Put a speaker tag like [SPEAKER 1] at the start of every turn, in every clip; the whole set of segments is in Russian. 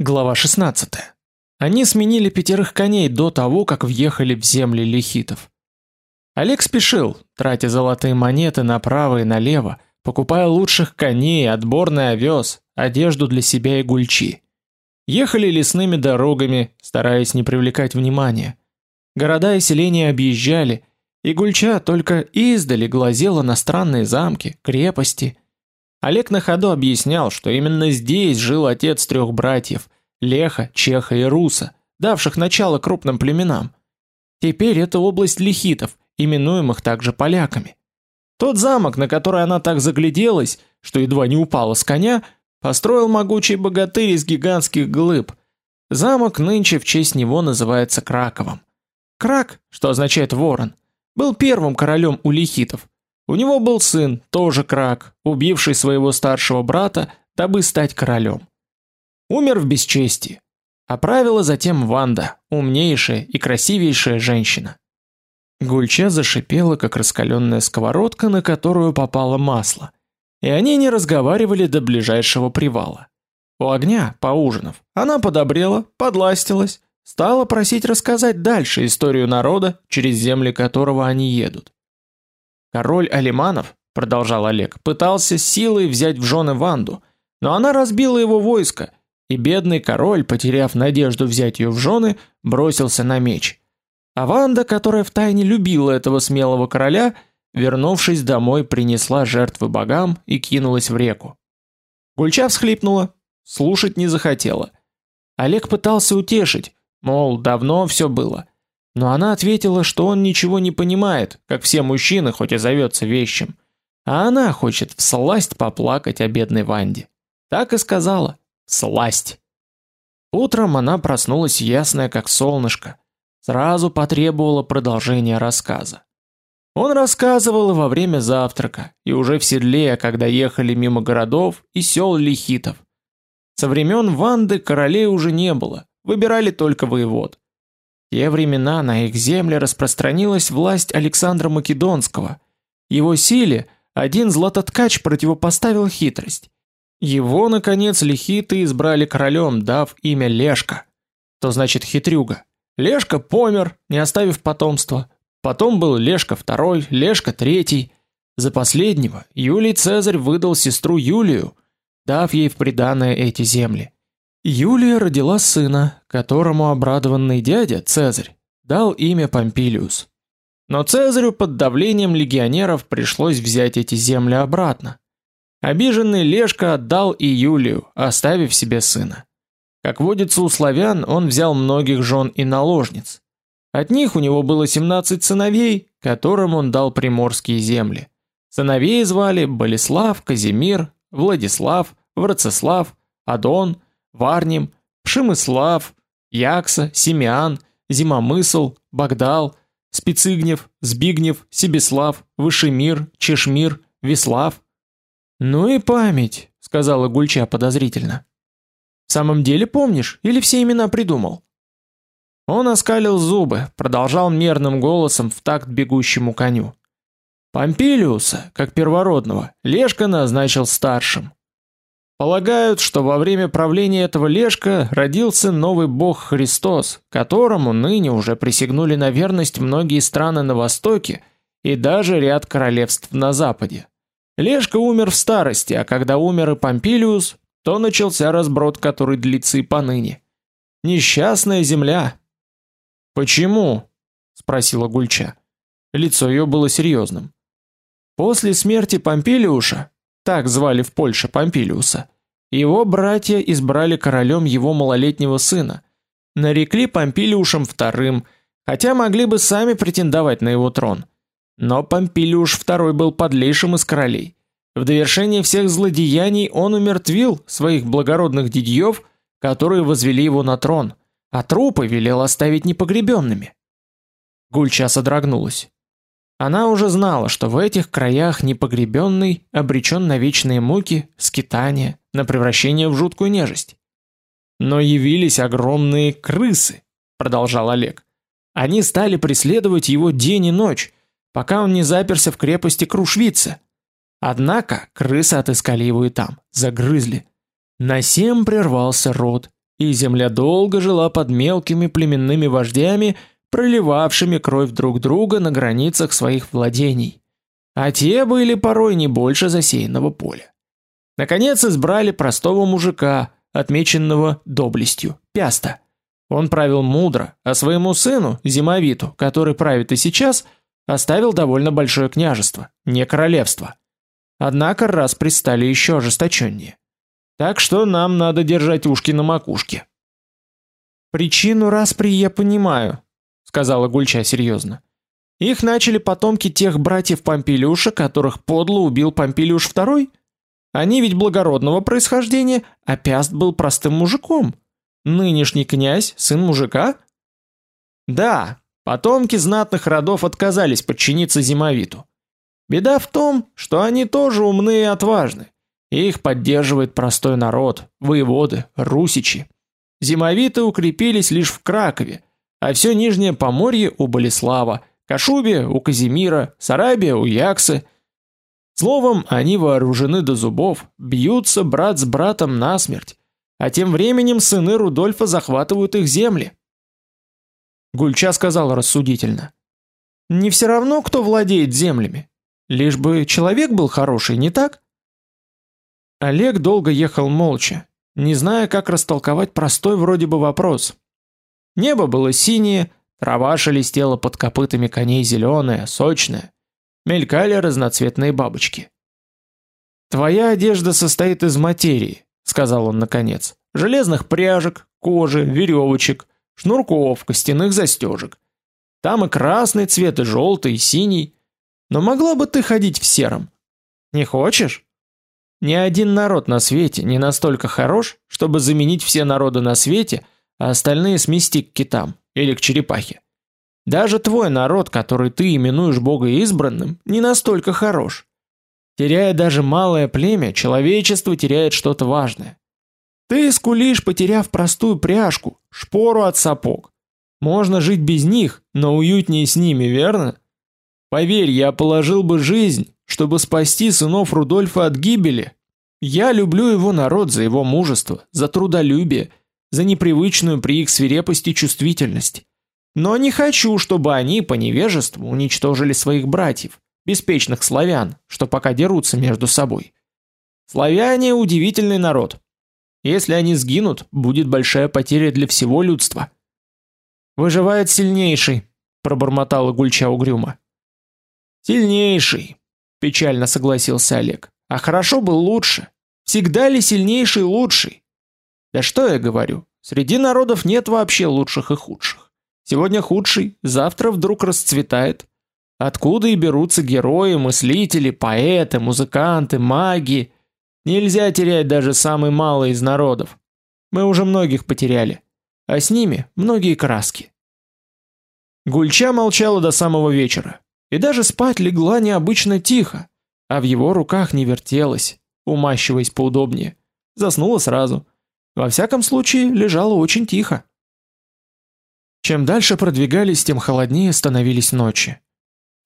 [SPEAKER 1] Глава 16. Они сменили пятерых коней до того, как въехали в земли лихитов. Олег спешил, тратя золотые монеты направо и налево, покупая лучших коней, отборный овес, одежду для себя и гульчи. Ехали лесными дорогами, стараясь не привлекать внимания. Города и селения объезжали, и гульча только издали глазела на странные замки, крепости – Олег на ходу объяснял, что именно здесь жил отец трех братьев Леха, Чеха и Руса, давших начало крупным племенам. Теперь это область лихитов, именуемых также поляками. Тот замок, на который она так загляделась, что едва не упала с коня, построил могучий богатырь из гигантских глыб. Замок нынче в честь него называется Краковом. Крак, что означает ворон, был первым королем у лихитов, у него был сын, тоже крак, убивший своего старшего брата, дабы стать королем. Умер в бесчестии. А правила затем Ванда, умнейшая и красивейшая женщина. Гульча зашипела, как раскаленная сковородка, на которую попало масло. И они не разговаривали до ближайшего привала. У огня, поужинав, она подобрела, подластилась, стала просить рассказать дальше историю народа, через земли которого они едут. Король Алиманов, продолжал Олег, пытался силой взять в жены Ванду, но она разбила его войско, и бедный король, потеряв надежду взять ее в жены, бросился на меч. А Ванда, которая втайне любила этого смелого короля, вернувшись домой, принесла жертвы богам и кинулась в реку. Гульча всхлипнула, слушать не захотела. Олег пытался утешить, мол, давно все было. Но она ответила, что он ничего не понимает, как все мужчины, хоть и зовется вещим. А она хочет всласть поплакать о бедной Ванде. Так и сказала. Сласть. Утром она проснулась ясная, как солнышко. Сразу потребовала продолжения рассказа. Он рассказывал во время завтрака, и уже в седле, когда ехали мимо городов и сел лихитов. Со времен Ванды королей уже не было, выбирали только воевод те времена на их земле распространилась власть Александра Македонского. Его силе один златоткач противопоставил хитрость. Его наконец лихиты избрали королем, дав имя Лешка. То значит хитрюга. Лешка помер, не оставив потомства. Потом был Лешка II, Лешка III. За последнего Юлий Цезарь выдал сестру Юлию, дав ей в приданое эти земли. Юлия родила сына, которому обрадованный дядя Цезарь дал имя Помпилиус. Но Цезарю под давлением легионеров пришлось взять эти земли обратно. Обиженный Лешка отдал и Юлию, оставив себе сына. Как водится у славян, он взял многих жен и наложниц. От них у него было 17 сыновей, которым он дал приморские земли. Сыновей звали Болеслав, Казимир, Владислав, Врацеслав, Адон, Варним, Пшемыслав, Якса, Семян, Зимомысл, Богдал, Спицыгнев, Збигнев, Себеслав, Вышемир, Чешмир, Веслав. Ну и память, сказала Гульча подозрительно. В самом деле помнишь или все имена придумал? Он оскалил зубы, продолжал мерным голосом в такт бегущему коню. Помпилиуса, как первородного, Лешка назначил старшим. Полагают, что во время правления этого Лешка родился новый бог Христос, которому ныне уже присягнули на верность многие страны на востоке и даже ряд королевств на западе. Лешка умер в старости, а когда умер и Помпилиус, то начался разброд, который длится и поныне. Несчастная земля. Почему? спросила Гульча. Лицо ее было серьезным. После смерти Помпилиуша так звали в Польше Помпилиуса. Его братья избрали королем его малолетнего сына, нарекли Помпилиушем вторым, хотя могли бы сами претендовать на его трон. Но Помпилиуш II был подлейшим из королей. В довершение всех злодеяний он умертвил своих благородных дядьев, которые возвели его на трон, а трупы велел оставить непогребенными. Гульча содрогнулась. Она уже знала, что в этих краях непогребенный обречен на вечные муки, скитания, на превращение в жуткую нежить. Но явились огромные крысы, продолжал Олег. Они стали преследовать его день и ночь, пока он не заперся в крепости Крушвица. Однако крысы отыскали его и там, загрызли. На семь прервался род, и земля долго жила под мелкими племенными вождями, проливавшими кровь друг друга на границах своих владений. А те были порой не больше засеянного поля. Наконец избрали простого мужика, отмеченного доблестью, Пяста. Он правил мудро, а своему сыну, Зимовиту, который правит и сейчас, оставил довольно большое княжество, не королевство. Однако раз пристали еще ожесточеннее. Так что нам надо держать ушки на макушке. Причину распри я понимаю, сказала Гульча серьезно. Их начали потомки тех братьев Помпилиуша, которых подло убил Помпилиуш II. Они ведь благородного происхождения, а Пяст был простым мужиком. Нынешний князь сын мужика? Да, потомки знатных родов отказались подчиниться Зимовиту. Беда в том, что они тоже умны и отважны. Их поддерживает простой народ, воеводы, русичи. Зимовиты укрепились лишь в Кракове, а все нижнее Поморье у Болеслава, Кашубе у Казимира, Сарабия у Яксы. Словом, они вооружены до зубов, бьются брат с братом насмерть, а тем временем сыны Рудольфа захватывают их земли. Гульча сказал рассудительно: "Не все равно, кто владеет землями, лишь бы человек был хороший, не так?" Олег долго ехал молча, не зная, как растолковать простой вроде бы вопрос. Небо было синее, трава шелестела под копытами коней зеленая, сочная, мелькали разноцветные бабочки. Твоя одежда состоит из материи, сказал он наконец. Железных пряжек, кожи, веревочек, шнурков, костяных застежек. Там и красный цвет, и желтый, и синий. Но могла бы ты ходить в сером? Не хочешь? Ни один народ на свете не настолько хорош, чтобы заменить все народы на свете, а остальные смести к китам или к черепахе. Даже твой народ, который ты именуешь бога избранным, не настолько хорош. Теряя даже малое племя, человечество теряет что-то важное. Ты скулишь, потеряв простую пряжку, шпору от сапог. Можно жить без них, но уютнее с ними, верно? Поверь, я положил бы жизнь, чтобы спасти сынов Рудольфа от гибели. Я люблю его народ за его мужество, за трудолюбие, за непривычную при их свирепости чувствительность. Но не хочу, чтобы они по невежеству уничтожили своих братьев беспечных славян, что пока дерутся между собой. Славяне удивительный народ. Если они сгинут, будет большая потеря для всего людства. Выживает сильнейший, пробормотала Гульча угрюмо. Сильнейший, печально согласился Олег. А хорошо бы лучше. Всегда ли сильнейший лучший? Да что я говорю? Среди народов нет вообще лучших и худших. Сегодня худший, завтра вдруг расцветает. Откуда и берутся герои, мыслители, поэты, музыканты, маги? Нельзя терять даже самый малый из народов. Мы уже многих потеряли, а с ними многие краски. Гульча молчала до самого вечера, и даже спать легла необычно тихо, а в его руках не вертелась, умащиваясь поудобнее. Заснула сразу. Во всяком случае, лежала очень тихо. Чем дальше продвигались, тем холоднее становились ночи.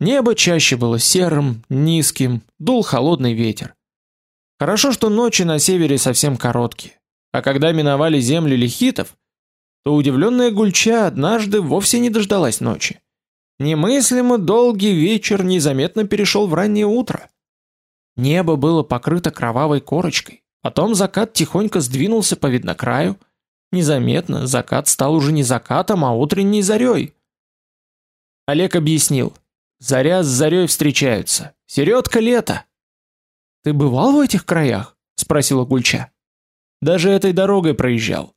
[SPEAKER 1] Небо чаще было серым, низким, дул холодный ветер. Хорошо, что ночи на севере совсем короткие. А когда миновали земли лихитов, то удивленная Гульча однажды вовсе не дождалась ночи. Немыслимо долгий вечер незаметно перешел в раннее утро. Небо было покрыто кровавой корочкой. Потом закат тихонько сдвинулся по виднокраю. Незаметно закат стал уже не закатом, а утренней зарей. Олег объяснил: Заря с зарей встречаются. Середка лета. Ты бывал в этих краях? спросила Гульча. Даже этой дорогой проезжал.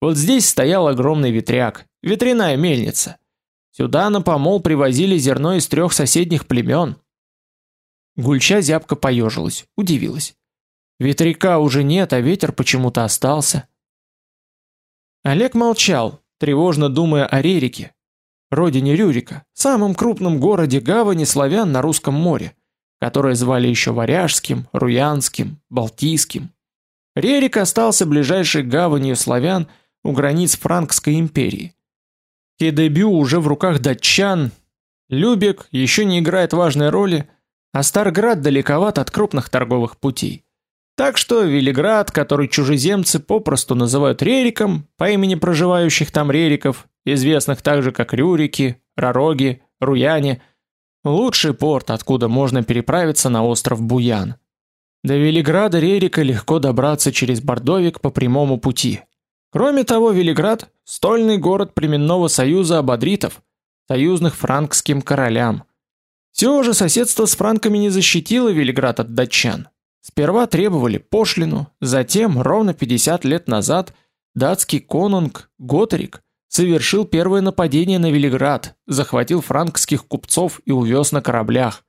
[SPEAKER 1] Вот здесь стоял огромный ветряк, ветряная мельница. Сюда на помол привозили зерно из трех соседних племен. Гульча зябко поежилась, удивилась. Ветряка уже нет, а ветер почему-то остался. Олег молчал, тревожно думая о Рерике, родине Рюрика, самом крупном городе гавани славян на русском море, которое звали еще Варяжским, Руянским, Балтийским. Рерик остался ближайшей гаванью славян у границ Франкской империи. Кедебю уже в руках датчан, Любек еще не играет важной роли, а Старград далековат от крупных торговых путей. Так что Велиград, который чужеземцы попросту называют Рериком, по имени проживающих там рериков, известных также как Рюрики, Ророги, Руяне, лучший порт, откуда можно переправиться на остров Буян. До Велиграда Рерика легко добраться через Бордовик по прямому пути. Кроме того, Велиград – стольный город племенного союза абадритов, союзных франкским королям. Все же соседство с франками не защитило Велиград от датчан. Сперва требовали пошлину, затем, ровно 50 лет назад, датский конунг Готрик совершил первое нападение на Велиград, захватил франкских купцов и увез на кораблях.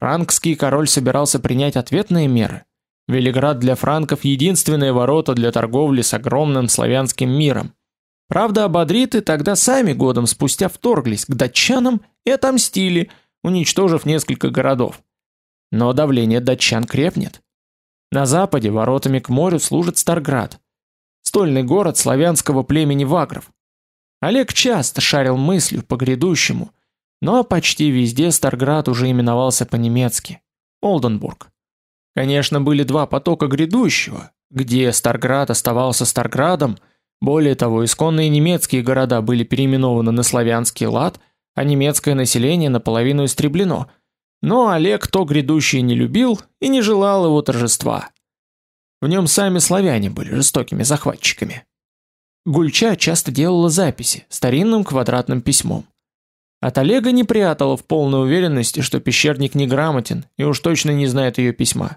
[SPEAKER 1] Франкский король собирался принять ответные меры. Велиград для франков единственные ворота для торговли с огромным славянским миром. Правда, абадриты тогда сами годом спустя вторглись к датчанам и отомстили, уничтожив несколько городов. Но давление датчан крепнет. На западе воротами к морю служит Старград, стольный город славянского племени вагров. Олег часто шарил мыслью по грядущему, но почти везде Старград уже именовался по-немецки Олденбург. Конечно, были два потока грядущего, где Старград оставался Старградом, более того, исконные немецкие города были переименованы на славянский лад, а немецкое население наполовину истреблено – но Олег то грядущее не любил и не желал его торжества. В нем сами славяне были жестокими захватчиками. Гульча часто делала записи старинным квадратным письмом. От Олега не прятала в полной уверенности, что пещерник неграмотен и уж точно не знает ее письма.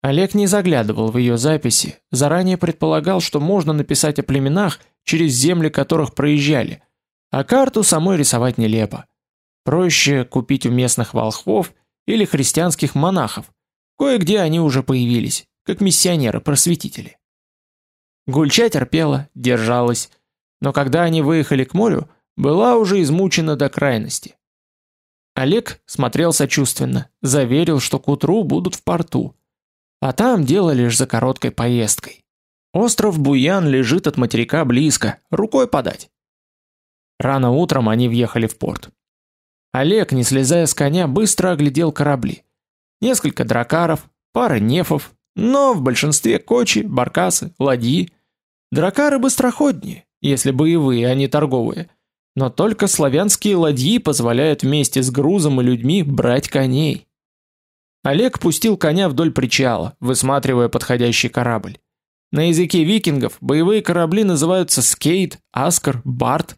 [SPEAKER 1] Олег не заглядывал в ее записи, заранее предполагал, что можно написать о племенах, через земли которых проезжали, а карту самой рисовать нелепо. Проще купить у местных волхвов или христианских монахов. Кое-где они уже появились, как миссионеры-просветители. Гульча терпела, держалась, но когда они выехали к морю, была уже измучена до крайности. Олег смотрел сочувственно, заверил, что к утру будут в порту. А там дело лишь за короткой поездкой. Остров Буян лежит от материка близко, рукой подать. Рано утром они въехали в порт. Олег, не слезая с коня, быстро оглядел корабли. Несколько дракаров, пара нефов, но в большинстве кочи, баркасы, ладьи. Дракары быстроходнее, если боевые, а не торговые. Но только славянские ладьи позволяют вместе с грузом и людьми брать коней. Олег пустил коня вдоль причала, высматривая подходящий корабль. На языке викингов боевые корабли называются скейт, аскар, барт,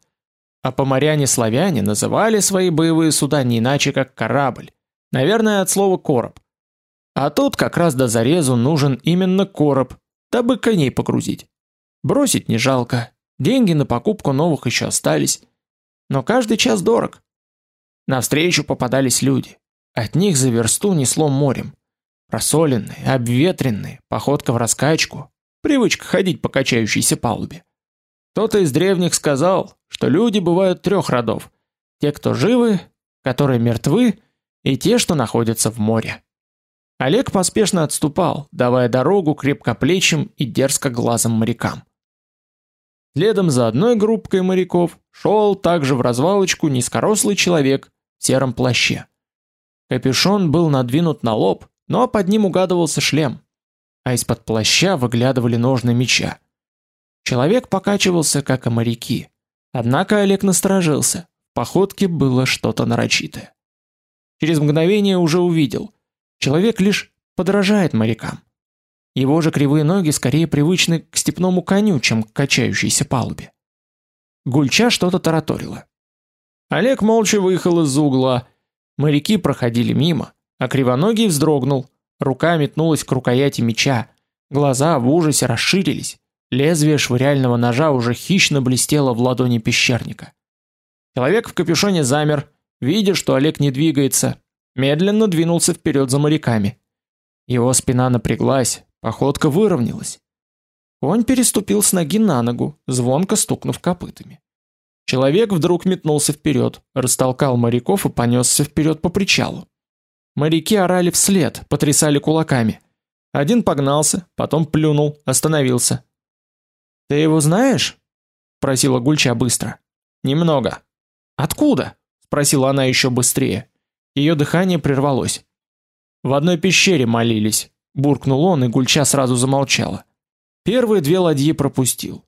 [SPEAKER 1] а поморяне-славяне называли свои боевые суда не иначе как корабль. Наверное, от слова короб. А тут как раз до зарезу нужен именно короб, дабы коней погрузить. Бросить не жалко. Деньги на покупку новых еще остались. Но каждый час дорог. Навстречу попадались люди. От них за версту несло морем. Просоленные, обветренные, походка в раскачку, привычка ходить по качающейся палубе. Кто-то из древних сказал, что люди бывают трех родов: те, кто живы, которые мертвы, и те, что находятся в море. Олег поспешно отступал, давая дорогу крепкоплечим и дерзкоглазым морякам. Следом за одной группкой моряков шел также в развалочку низкорослый человек в сером плаще. Капюшон был надвинут на лоб, но под ним угадывался шлем, а из-под плаща выглядывали ножны меча. Человек покачивался, как и моряки. Однако Олег насторожился. В походке было что-то нарочитое. Через мгновение уже увидел. Человек лишь подражает морякам. Его же кривые ноги скорее привычны к степному коню, чем к качающейся палубе. Гульча что-то тараторила. Олег молча выехал из угла. Моряки проходили мимо, а кривоногий вздрогнул. Рука метнулась к рукояти меча. Глаза в ужасе расширились. Лезвие швыряльного ножа уже хищно блестело в ладони пещерника. Человек в капюшоне замер, видя, что Олег не двигается, медленно двинулся вперед за моряками. Его спина напряглась, походка выровнялась. Конь переступил с ноги на ногу, звонко стукнув копытами. Человек вдруг метнулся вперед, растолкал моряков и понесся вперед по причалу. Моряки орали вслед, потрясали кулаками. Один погнался, потом плюнул, остановился. Ты его знаешь? спросила Гульча быстро. Немного. Откуда? спросила она еще быстрее. Ее дыхание прервалось. В одной пещере молились. буркнул он, и Гульча сразу замолчала. Первые две ладьи пропустил.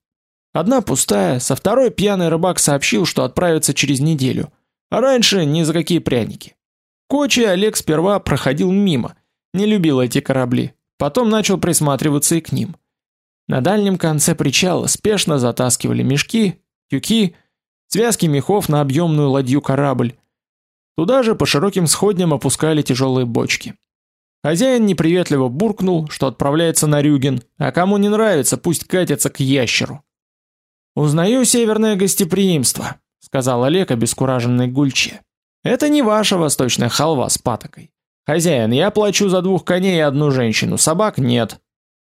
[SPEAKER 1] Одна пустая, со второй пьяный рыбак сообщил, что отправится через неделю, а раньше ни за какие пряники. Кочи Олег сперва проходил мимо, не любил эти корабли, потом начал присматриваться и к ним. На дальнем конце причала спешно затаскивали мешки, тюки, связки мехов на объемную ладью корабль. Туда же по широким сходням опускали тяжелые бочки. Хозяин неприветливо буркнул, что отправляется на Рюген, а кому не нравится, пусть катится к ящеру. Узнаю северное гостеприимство, сказал Олег обескураженный Гульче. Это не ваша восточная халва с патокой. Хозяин, я плачу за двух коней и одну женщину, собак нет.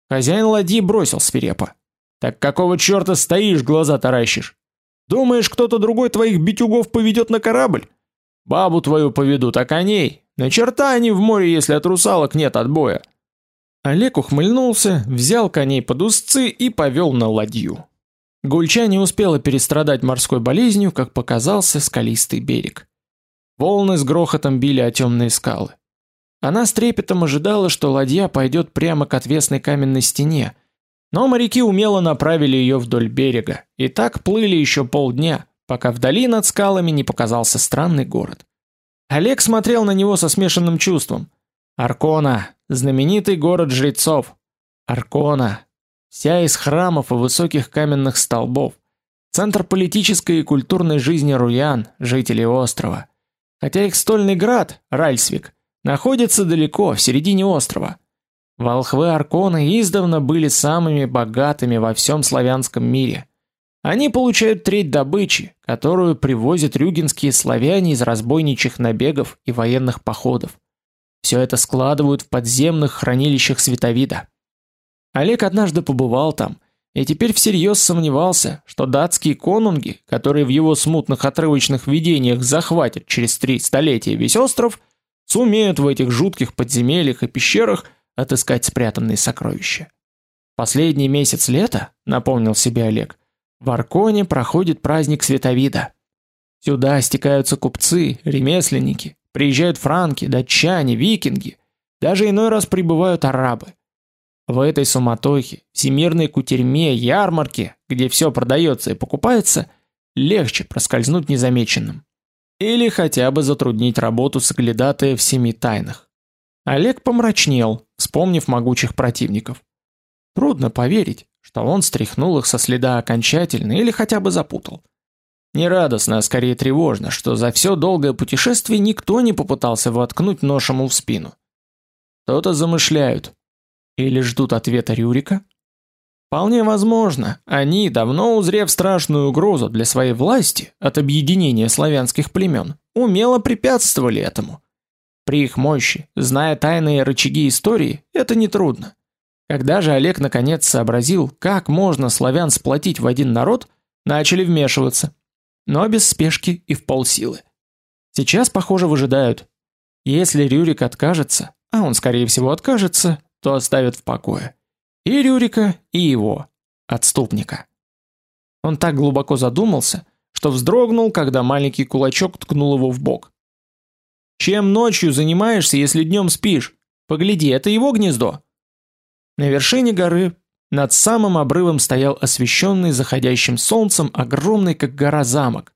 [SPEAKER 1] Хозяин ладьи бросил свирепо. Так какого чёрта стоишь, глаза таращишь? Думаешь, кто-то другой твоих битюгов поведет на корабль? Бабу твою поведут, а коней на черта они в море, если от русалок нет отбоя. Олег ухмыльнулся, взял коней под узцы и повел на ладью. Гульча не успела перестрадать морской болезнью, как показался скалистый берег. Волны с грохотом били о темные скалы. Она с трепетом ожидала, что ладья пойдет прямо к отвесной каменной стене, но моряки умело направили ее вдоль берега, и так плыли еще полдня, пока вдали над скалами не показался странный город. Олег смотрел на него со смешанным чувством. Аркона, знаменитый город жрецов. Аркона, вся из храмов и высоких каменных столбов. Центр политической и культурной жизни руян, жителей острова. Хотя их стольный град, Ральсвик, находится далеко, в середине острова. Волхвы Аркона издавна были самыми богатыми во всем славянском мире. Они получают треть добычи, которую привозят рюгенские славяне из разбойничьих набегов и военных походов. Все это складывают в подземных хранилищах Световида. Олег однажды побывал там и теперь всерьез сомневался, что датские конунги, которые в его смутных отрывочных видениях захватят через три столетия весь остров, сумеют в этих жутких подземельях и пещерах отыскать спрятанные сокровища. Последний месяц лета, напомнил себе Олег, в Арконе проходит праздник Световида. Сюда стекаются купцы, ремесленники, приезжают франки, датчане, викинги, даже иной раз прибывают арабы. В этой суматохе, всемирной кутерьме, ярмарке, где все продается и покупается, легче проскользнуть незамеченным. Или хотя бы затруднить работу соглядатая в семи тайнах. Олег помрачнел, вспомнив могучих противников. Трудно поверить, что он стряхнул их со следа окончательно или хотя бы запутал. Не радостно, а скорее тревожно, что за все долгое путешествие никто не попытался воткнуть нож ему в спину. Что-то замышляют. Или ждут ответа Рюрика? Вполне возможно, они, давно узрев страшную угрозу для своей власти от объединения славянских племен, умело препятствовали этому. При их мощи, зная тайные рычаги истории, это нетрудно. Когда же Олег наконец сообразил, как можно славян сплотить в один народ, начали вмешиваться, но без спешки и в полсилы. Сейчас, похоже, выжидают. Если Рюрик откажется, а он скорее всего откажется, то оставят в покое. И Рюрика, и его, отступника. Он так глубоко задумался, что вздрогнул, когда маленький кулачок ткнул его в бок. Чем ночью занимаешься, если днем спишь? Погляди, это его гнездо. На вершине горы, над самым обрывом стоял освещенный заходящим солнцем огромный как гора замок.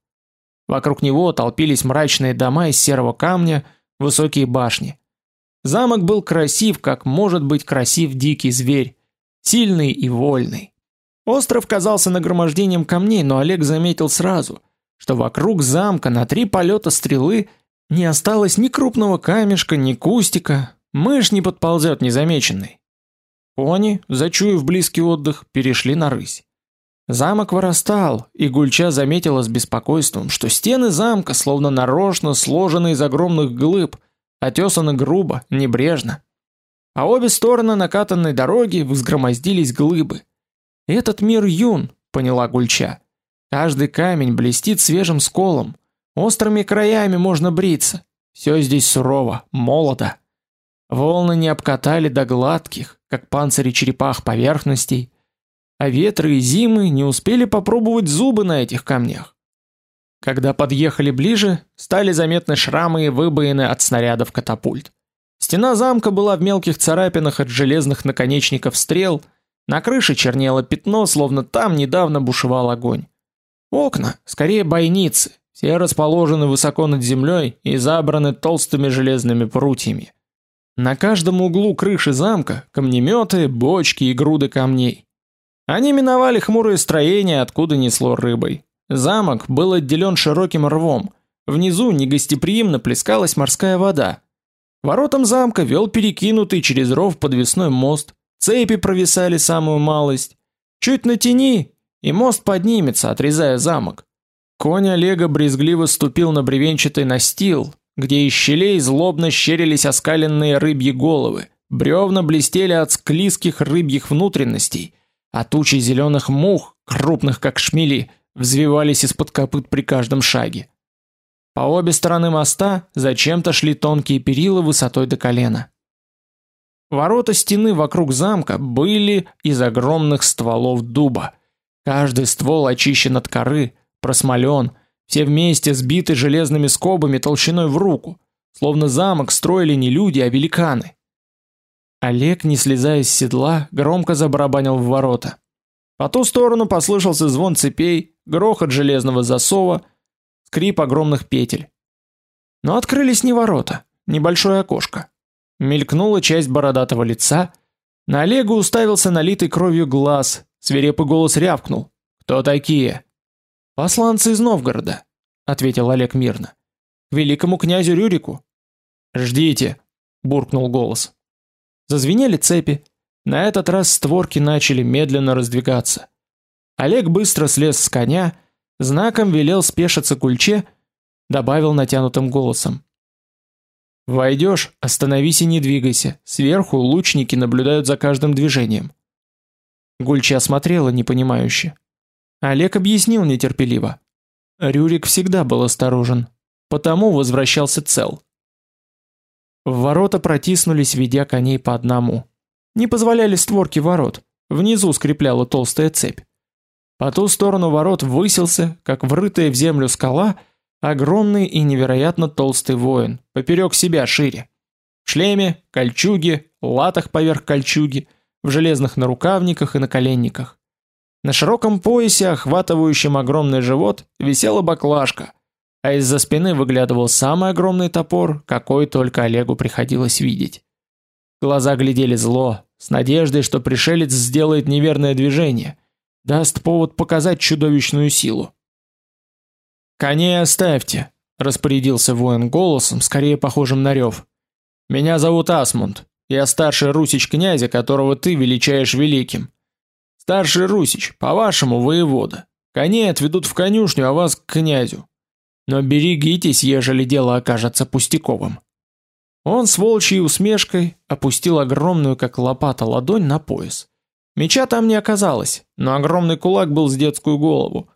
[SPEAKER 1] Вокруг него толпились мрачные дома из серого камня, высокие башни. Замок был красив, как может быть красив дикий зверь, сильный и вольный. Остров казался нагромождением камней, но Олег заметил сразу, что вокруг замка на три полета стрелы не осталось ни крупного камешка, ни кустика, мышь не подползет незамеченной. Кони, зачуяв близкий отдых, перешли на рысь. Замок вырастал, и Гульча заметила с беспокойством, что стены замка словно нарочно сложены из огромных глыб, отесаны грубо, небрежно. А обе стороны накатанной дороги взгромоздились глыбы. Этот мир юн, поняла Гульча. Каждый камень блестит свежим сколом, острыми краями можно бриться. Все здесь сурово, молодо. Волны не обкатали до гладких, как панцири черепах поверхностей, а ветры и зимы не успели попробовать зубы на этих камнях. Когда подъехали ближе, стали заметны шрамы и выбоины от снарядов катапульт. Стена замка была в мелких царапинах от железных наконечников стрел, на крыше чернело пятно, словно там недавно бушевал огонь. Окна, скорее бойницы, все расположены высоко над землей и забраны толстыми железными прутьями. На каждом углу крыши замка камнеметы, бочки и груды камней. Они миновали хмурое строение, откуда несло рыбой. Замок был отделен широким рвом. Внизу негостеприимно плескалась морская вода. Воротам замка вел перекинутый через ров подвесной мост. Цепи провисали самую малость. Чуть натяни, и мост поднимется, отрезая замок. Конь Олега брезгливо ступил на бревенчатый настил, где из щелей злобно щерились оскаленные рыбьи головы. Бревна блестели от склизких рыбьих внутренностей, а тучи зеленых мух, крупных как шмели, взвивались из-под копыт при каждом шаге. По обе стороны моста зачем-то шли тонкие перила высотой до колена. Ворота стены вокруг замка были из огромных стволов дуба. Каждый ствол очищен от коры, просмолен, все вместе сбиты железными скобами толщиной в руку, словно замок строили не люди, а великаны. Олег, не слезая с седла, громко забарабанил в ворота. По ту сторону послышался звон цепей, грохот железного засова, скрип огромных петель. Но открылись не ворота, небольшое окошко. Мелькнула часть бородатого лица, на Олега уставился налитый кровью глаз, свирепый голос рявкнул: "Кто такие?" "Посланцы из Новгорода", ответил Олег мирно. "К великому князю Рюрику". "Ждите", буркнул голос. Зазвенели цепи. На этот раз створки начали медленно раздвигаться. Олег быстро слез с коня, знаком велел спешиться кульче, добавил натянутым голосом: Войдешь, остановись и не двигайся. Сверху лучники наблюдают за каждым движением. Гульча смотрела непонимающе. Олег объяснил нетерпеливо. Рюрик всегда был осторожен, потому возвращался цел. В ворота протиснулись, ведя коней по одному. Не позволяли створки ворот. Внизу скрепляла толстая цепь. По ту сторону ворот высился, как врытая в землю скала, огромный и невероятно толстый воин, поперек себя шире. В шлеме, кольчуге, латах поверх кольчуги, в железных нарукавниках и наколенниках. На широком поясе, охватывающем огромный живот, висела баклажка, а из-за спины выглядывал самый огромный топор, какой только Олегу приходилось видеть. Глаза глядели зло, с надеждой, что пришелец сделает неверное движение, даст повод показать чудовищную силу. Коней оставьте, распорядился воин голосом, скорее похожим на рев. Меня зовут Асмунд. Я старший русич князя, которого ты величаешь великим. Старший русич, по-вашему, воевода. Коней отведут в конюшню, а вас к князю. Но берегитесь, ежели дело окажется пустяковым. Он с волчьей усмешкой опустил огромную, как лопата, ладонь на пояс. Меча там не оказалось, но огромный кулак был с детскую голову.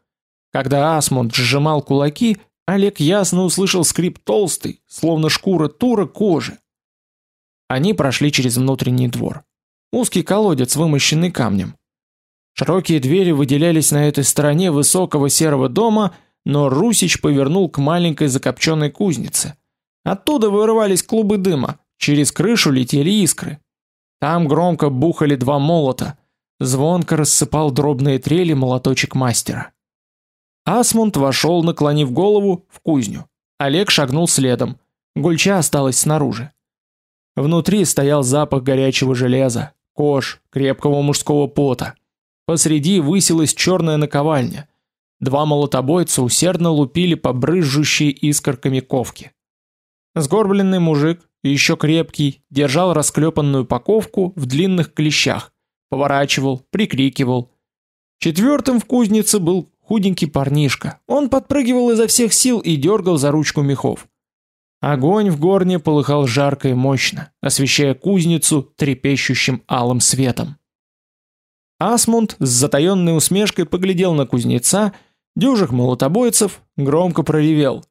[SPEAKER 1] Когда Асмунд сжимал кулаки, Олег ясно услышал скрип толстой, словно шкура тура кожи. Они прошли через внутренний двор. Узкий колодец, вымощенный камнем. Широкие двери выделялись на этой стороне высокого серого дома, но Русич повернул к маленькой закопченной кузнице. Оттуда вырывались клубы дыма, через крышу летели искры. Там громко бухали два молота. Звонко рассыпал дробные трели молоточек мастера. Асмунд вошел, наклонив голову, в кузню. Олег шагнул следом. Гульча осталась снаружи. Внутри стоял запах горячего железа, кож, крепкого мужского пота. Посреди высилась черная наковальня. Два молотобойца усердно лупили по брызжущей искорками ковки. Сгорбленный мужик, еще крепкий, держал расклепанную паковку в длинных клещах, поворачивал, прикрикивал. Четвертым в кузнице был худенький парнишка. Он подпрыгивал изо всех сил и дергал за ручку мехов. Огонь в горне полыхал жарко и мощно, освещая кузницу трепещущим алым светом. Асмунд с затаённой усмешкой поглядел на кузнеца, дюжих молотобойцев, громко проревел: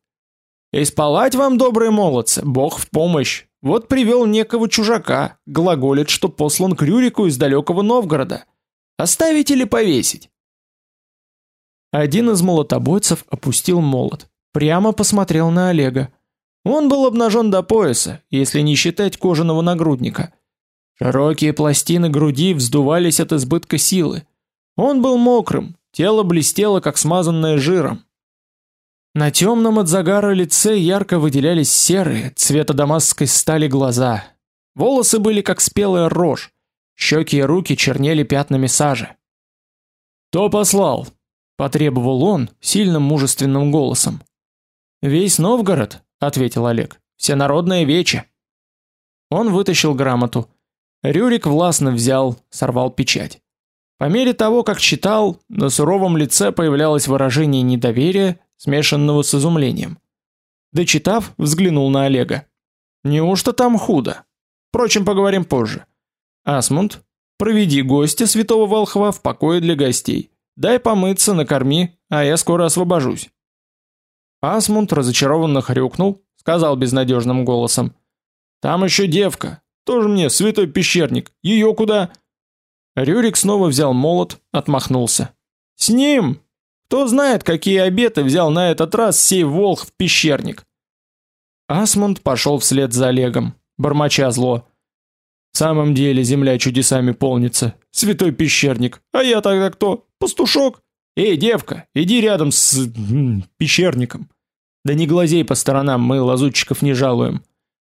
[SPEAKER 1] "Исполать вам, добрые молодцы, Бог в помощь! Вот привел некого чужака, глаголит, что послан к Рюрику из далекого Новгорода. Оставить или повесить?" Один из молотобойцев опустил молот, прямо посмотрел на Олега. Он был обнажен до пояса, если не считать кожаного нагрудника. Широкие пластины груди вздувались от избытка силы. Он был мокрым, тело блестело, как смазанное жиром. На темном от загара лице ярко выделялись серые, цвета дамасской стали глаза. Волосы были как спелая рожь, щеки и руки чернели пятнами сажи. «Кто послал?» – потребовал он сильным мужественным голосом. «Весь Новгород», – ответил Олег, – «всенародное вече». Он вытащил грамоту – Рюрик властно взял, сорвал печать. По мере того, как читал, на суровом лице появлялось выражение недоверия, смешанного с изумлением. Дочитав, взглянул на Олега. Неужто там худо? Впрочем, поговорим позже. Асмунд, проведи гостя святого волхва в покое для гостей. Дай помыться, накорми, а я скоро освобожусь. Асмунд разочарованно хрюкнул, сказал безнадежным голосом: "Там еще девка, тоже мне святой пещерник. Ее куда? Рюрик снова взял молот, отмахнулся. С ним. Кто знает, какие обеты взял на этот раз сей волх в пещерник. Асмунд пошел вслед за Олегом, бормоча зло. В самом деле земля чудесами полнится. Святой пещерник. А я тогда кто? Пастушок? Эй, девка, иди рядом с пещерником. Да не глазей по сторонам, мы лазутчиков не жалуем.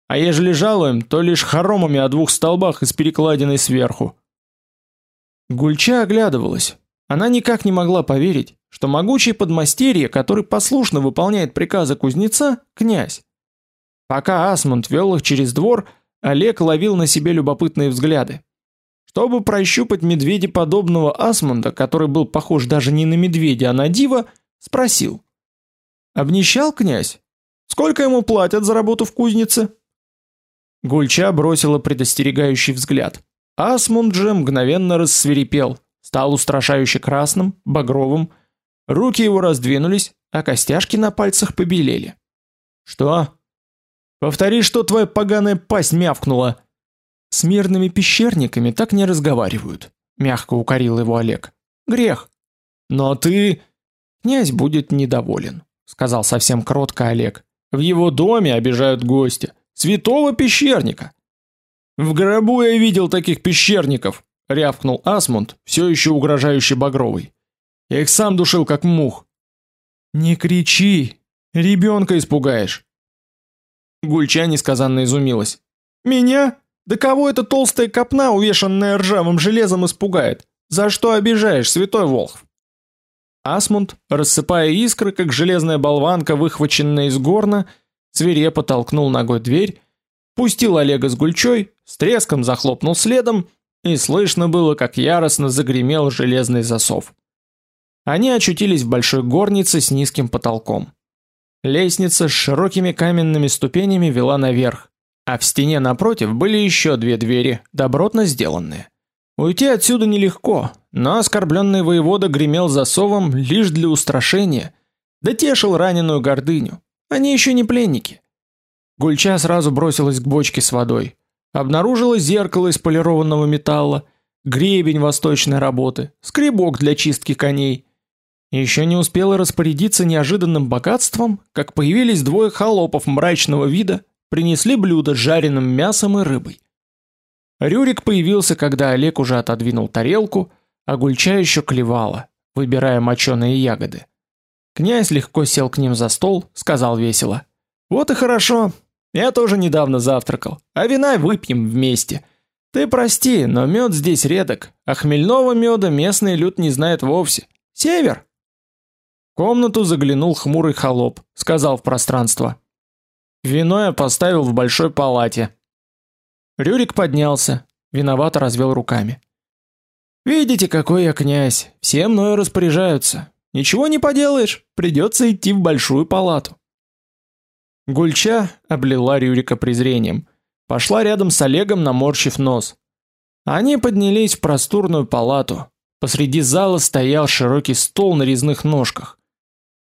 [SPEAKER 1] А ежели жалуем, то лишь хоромами о двух столбах из перекладиной сверху. Гульча оглядывалась. Она никак не могла поверить, что могучий подмастерье, который послушно выполняет приказы кузнеца, князь. Пока Асмунд вел их через двор, Олег ловил на себе любопытные взгляды. Чтобы прощупать медведя подобного Асмунда, который был похож даже не на медведя, а на дива, спросил: "Обнищал князь? Сколько ему платят за работу в кузнице?" Гульча бросила предостерегающий взгляд. Асмунд же мгновенно рассверепел, стал устрашающе красным, багровым. Руки его раздвинулись, а костяшки на пальцах побелели. Что? Повтори, что твоя поганая пасть мявкнула. С мирными пещерниками так не разговаривают, мягко укорил его Олег. Грех. Но ты князь будет недоволен, сказал совсем кротко Олег. В его доме обижают гостя. Святого пещерника. В гробу я видел таких пещерников, рявкнул Асмунд, все еще угрожающе багровый. Я их сам душил как мух. Не кричи, ребенка испугаешь. Гульча несказанно изумилась. Меня? Да кого эта толстая копна, увешанная ржавым железом, испугает? За что обижаешь, святой Волхв? Асмунд, рассыпая искры, как железная болванка, выхваченная из горна, свирепо толкнул ногой дверь, пустил Олега с Гульчой, с треском захлопнул следом, и слышно было, как яростно загремел железный засов. Они очутились в большой горнице с низким потолком. Лестница с широкими каменными ступенями вела наверх, а в стене напротив были еще две двери, добротно сделанные. Уйти отсюда нелегко, но оскорбленный воевода гремел засовом лишь для устрашения, да тешил раненую гордыню. Они еще не пленники. Гульча сразу бросилась к бочке с водой. Обнаружила зеркало из полированного металла, гребень восточной работы, скребок для чистки коней. Еще не успела распорядиться неожиданным богатством, как появились двое холопов мрачного вида, принесли блюдо с жареным мясом и рыбой. Рюрик появился, когда Олег уже отодвинул тарелку, а Гульча еще клевала, выбирая моченые ягоды. Князь легко сел к ним за стол, сказал весело: "Вот и хорошо. Я тоже недавно завтракал. А вина выпьем вместе. Ты прости, но мед здесь редок, а хмельного меда местный люд не знает вовсе. Север". В комнату заглянул хмурый холоп, сказал в пространство: "Вино я поставил в большой палате". Рюрик поднялся, виновато развел руками. Видите, какой я князь. Все мною распоряжаются. Ничего не поделаешь, придется идти в большую палату. Гульча облила Рюрика презрением, пошла рядом с Олегом, наморщив нос. Они поднялись в просторную палату. Посреди зала стоял широкий стол на резных ножках.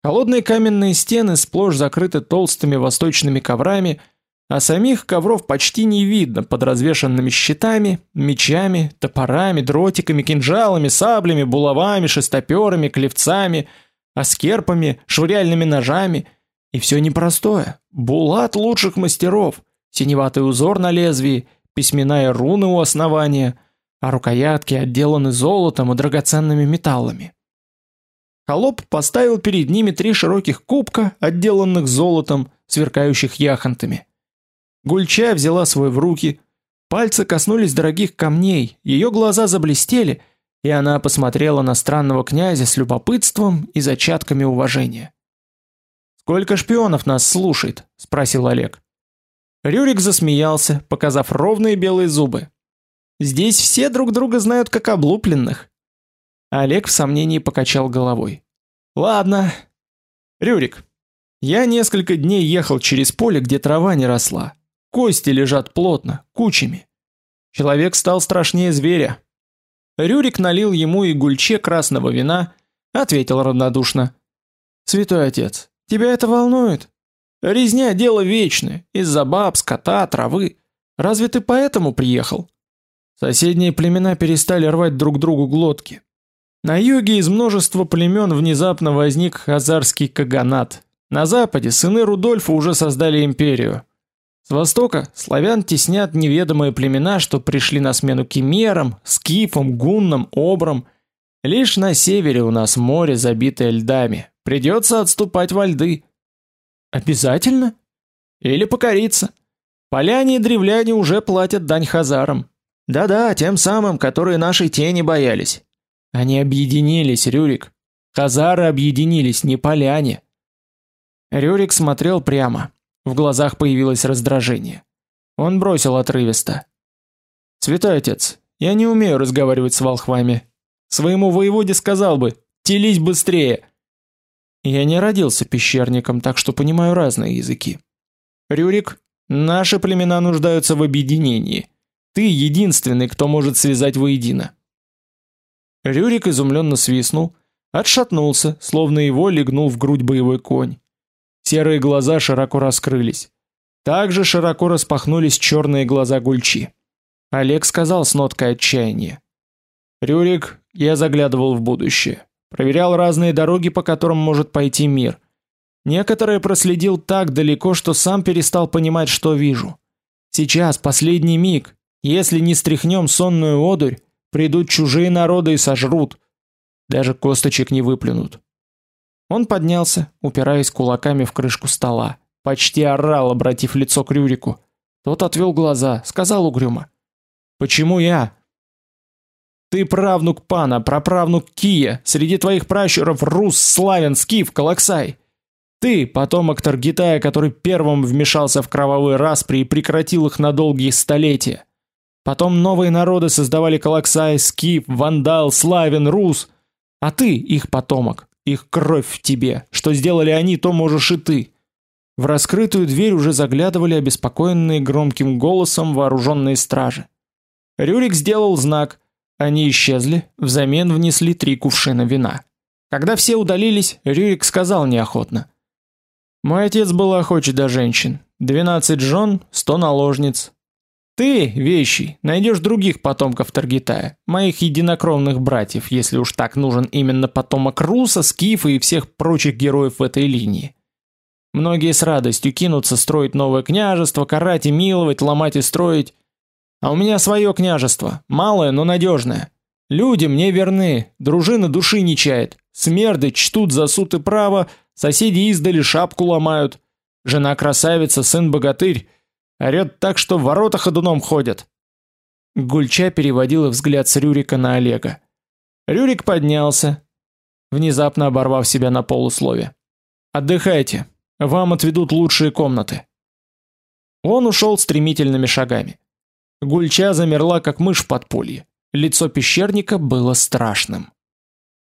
[SPEAKER 1] Холодные каменные стены сплошь закрыты толстыми восточными коврами, а самих ковров почти не видно под развешанными щитами, мечами, топорами, дротиками, кинжалами, саблями, булавами, шестоперами, клевцами, аскерпами, швыряльными ножами И все непростое. Булат лучших мастеров, синеватый узор на лезвии, письмена и руны у основания, а рукоятки отделаны золотом и драгоценными металлами. Холоп поставил перед ними три широких кубка, отделанных золотом, сверкающих яхонтами. Гульча взяла свой в руки, пальцы коснулись дорогих камней, ее глаза заблестели, и она посмотрела на странного князя с любопытством и зачатками уважения. Сколько шпионов нас слушает? спросил Олег. Рюрик засмеялся, показав ровные белые зубы. Здесь все друг друга знают как облупленных. Олег в сомнении покачал головой. Ладно. Рюрик, я несколько дней ехал через поле, где трава не росла. Кости лежат плотно, кучами. Человек стал страшнее зверя. Рюрик налил ему и гульче красного вина, ответил равнодушно: "Святой отец, тебя это волнует? Резня дело вечное, из-за баб, скота, травы. Разве ты поэтому приехал?" Соседние племена перестали рвать друг другу глотки. На юге из множества племен внезапно возник хазарский каганат. На западе сыны Рудольфа уже создали империю. С востока славян теснят неведомые племена, что пришли на смену кимерам, скифам, гуннам, обрам. Лишь на севере у нас море, забитое льдами. Придется отступать во льды. Обязательно? Или покориться? Поляне и древляне уже платят дань хазарам. Да-да, тем самым, которые нашей тени боялись. Они объединились, Рюрик. Хазары объединились, не поляне. Рюрик смотрел прямо. В глазах появилось раздражение. Он бросил отрывисто: "Святой отец, я не умею разговаривать с волхвами. Своему воеводе сказал бы: "Телись быстрее". Я не родился пещерником, так что понимаю разные языки. Рюрик, наши племена нуждаются в объединении. Ты единственный, кто может связать воедино. Рюрик изумленно свистнул, отшатнулся, словно его легнул в грудь боевой конь. Серые глаза широко раскрылись. Также широко распахнулись черные глаза Гульчи. Олег сказал с ноткой отчаяния: "Рюрик, я заглядывал в будущее, проверял разные дороги, по которым может пойти мир. Некоторые проследил так далеко, что сам перестал понимать, что вижу. Сейчас последний миг. Если не стряхнем сонную одурь, придут чужие народы и сожрут. Даже косточек не выплюнут. Он поднялся, упираясь кулаками в крышку стола, почти орал, обратив лицо к Рюрику. Тот отвел глаза, сказал угрюмо: "Почему я? Ты правнук пана, праправнук Кия, среди твоих пращуров рус, славян, скиф, колоксай. Ты потомок Таргитая, который первым вмешался в кровавые распри и прекратил их на долгие столетия. Потом новые народы создавали колоксай, скиф, вандал, славян, рус, а ты их потомок. Их кровь в тебе. Что сделали они, то можешь и ты. В раскрытую дверь уже заглядывали обеспокоенные громким голосом вооруженные стражи. Рюрик сделал знак. Они исчезли, взамен внесли три кувшина вина. Когда все удалились, Рюрик сказал неохотно: "Мой отец был охоч до женщин. Двенадцать жен, сто наложниц. Ты, вещий, найдешь других потомков Таргитая, моих единокровных братьев, если уж так нужен именно потомок Руса, Скифа и всех прочих героев в этой линии. Многие с радостью кинутся строить новое княжество, карать и миловать, ломать и строить. А у меня свое княжество, малое, но надежное. Люди мне верны, дружина души не чает. Смерды чтут за суд и право, соседи издали шапку ломают. Жена красавица, сын богатырь Орет так, что в ворота ходуном ходят. Гульча переводила взгляд с Рюрика на Олега. Рюрик поднялся, внезапно оборвав себя на полуслове. Отдыхайте. Вам отведут лучшие комнаты. Он ушел стремительными шагами. Гульча замерла, как мышь в подполье. Лицо пещерника было страшным.